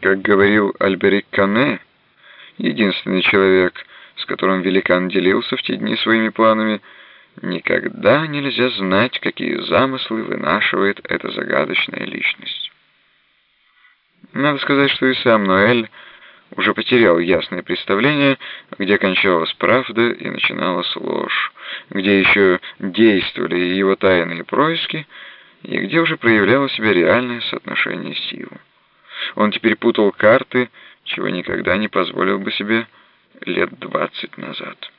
Как говорил Альберик Кане, единственный человек, с которым великан делился в те дни своими планами, никогда нельзя знать, какие замыслы вынашивает эта загадочная личность. Надо сказать, что и сам Ноэль уже потерял ясное представление, где кончалась правда и начиналась ложь, где еще действовали его тайные происки и где уже проявляло себя реальное соотношение сил. Он теперь путал карты, чего никогда не позволил бы себе лет двадцать назад.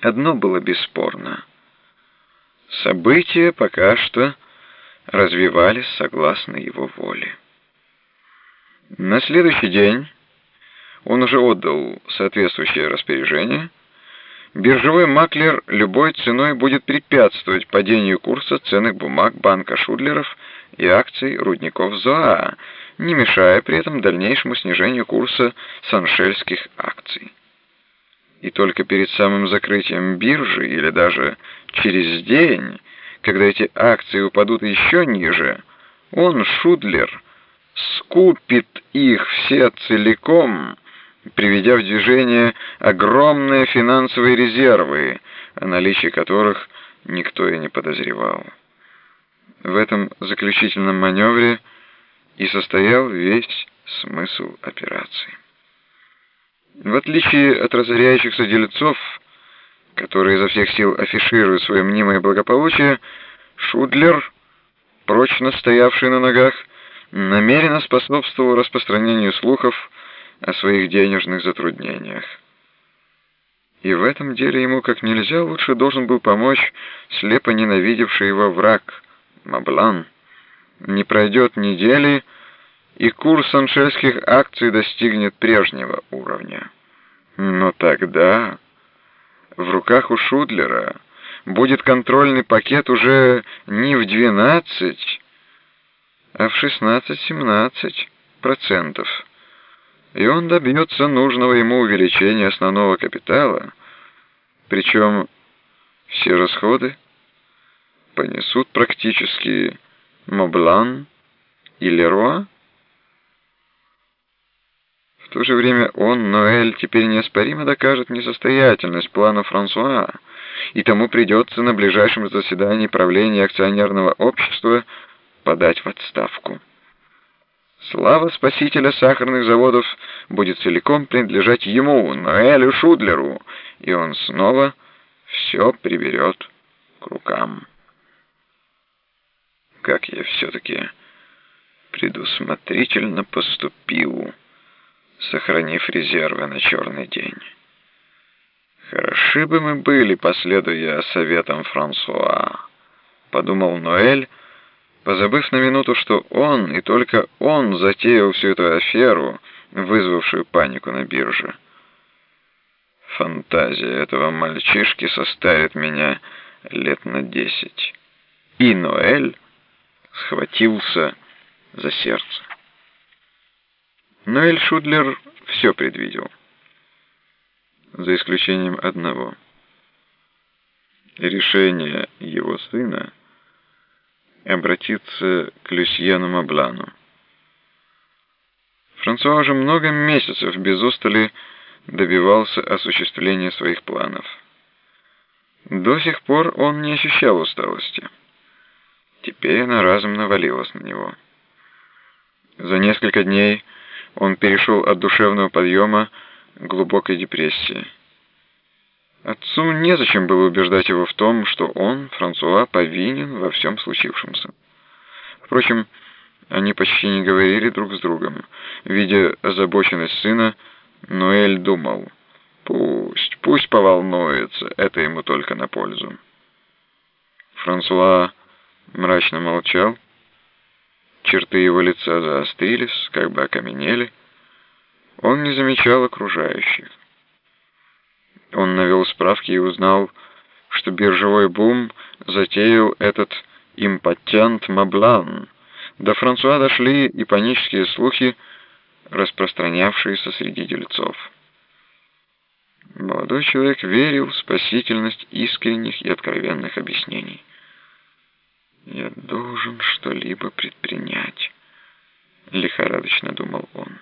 Одно было бесспорно. События пока что развивались согласно его воле. На следующий день он уже отдал соответствующее распоряжение. Биржевой маклер любой ценой будет препятствовать падению курса ценных бумаг банка Шудлеров и акций рудников ЗОА, не мешая при этом дальнейшему снижению курса саншельских акций. И только перед самым закрытием биржи или даже через день, когда эти акции упадут еще ниже, он, Шудлер, скупит их все целиком, приведя в движение огромные финансовые резервы, о наличии которых никто и не подозревал. В этом заключительном маневре и состоял весь смысл операции. В отличие от разоряющихся дельцов, которые изо всех сил афишируют свое мнимое благополучие, Шудлер, прочно стоявший на ногах, намеренно способствовал распространению слухов о своих денежных затруднениях. И в этом деле ему как нельзя лучше должен был помочь слепо ненавидевший его враг Маблан. Не пройдет недели, и курс аншельских акций достигнет прежнего уровня. Но тогда в руках у Шудлера будет контрольный пакет уже не в 12, а в 16-17%. И он добьется нужного ему увеличения основного капитала, причем все расходы понесут практически Моблан и Леруа, в то же время он, Ноэль, теперь неоспоримо докажет несостоятельность плана Франсуа, и тому придется на ближайшем заседании правления акционерного общества подать в отставку. Слава спасителя сахарных заводов будет целиком принадлежать ему, Ноэлю Шудлеру, и он снова все приберет к рукам. Как я все-таки предусмотрительно поступил сохранив резервы на черный день. «Хороши бы мы были, последуя советам Франсуа», — подумал Ноэль, позабыв на минуту, что он и только он затеял всю эту аферу, вызвавшую панику на бирже. Фантазия этого мальчишки составит меня лет на десять. И Ноэль схватился за сердце. Но Эль Шудлер все предвидел. За исключением одного. Решение его сына обратиться к Люсьену Маблану. Франсуа уже много месяцев без устали добивался осуществления своих планов. До сих пор он не ощущал усталости. Теперь она разом навалилась на него. За несколько дней он перешел от душевного подъема к глубокой депрессии. Отцу незачем было убеждать его в том, что он, Франсуа, повинен во всем случившемся. Впрочем, они почти не говорили друг с другом. Видя озабоченность сына, Ноэль думал, пусть, пусть поволнуется, это ему только на пользу. Франсуа мрачно молчал, Черты его лица заострились, как бы окаменели. Он не замечал окружающих. Он навел справки и узнал, что биржевой бум затеял этот импотент Маблан. До Франсуа дошли и панические слухи, распространявшиеся среди дельцов. Молодой человек верил в спасительность искренних и откровенных объяснений. «Я должен что-либо предпринять», лихорадочно думал он.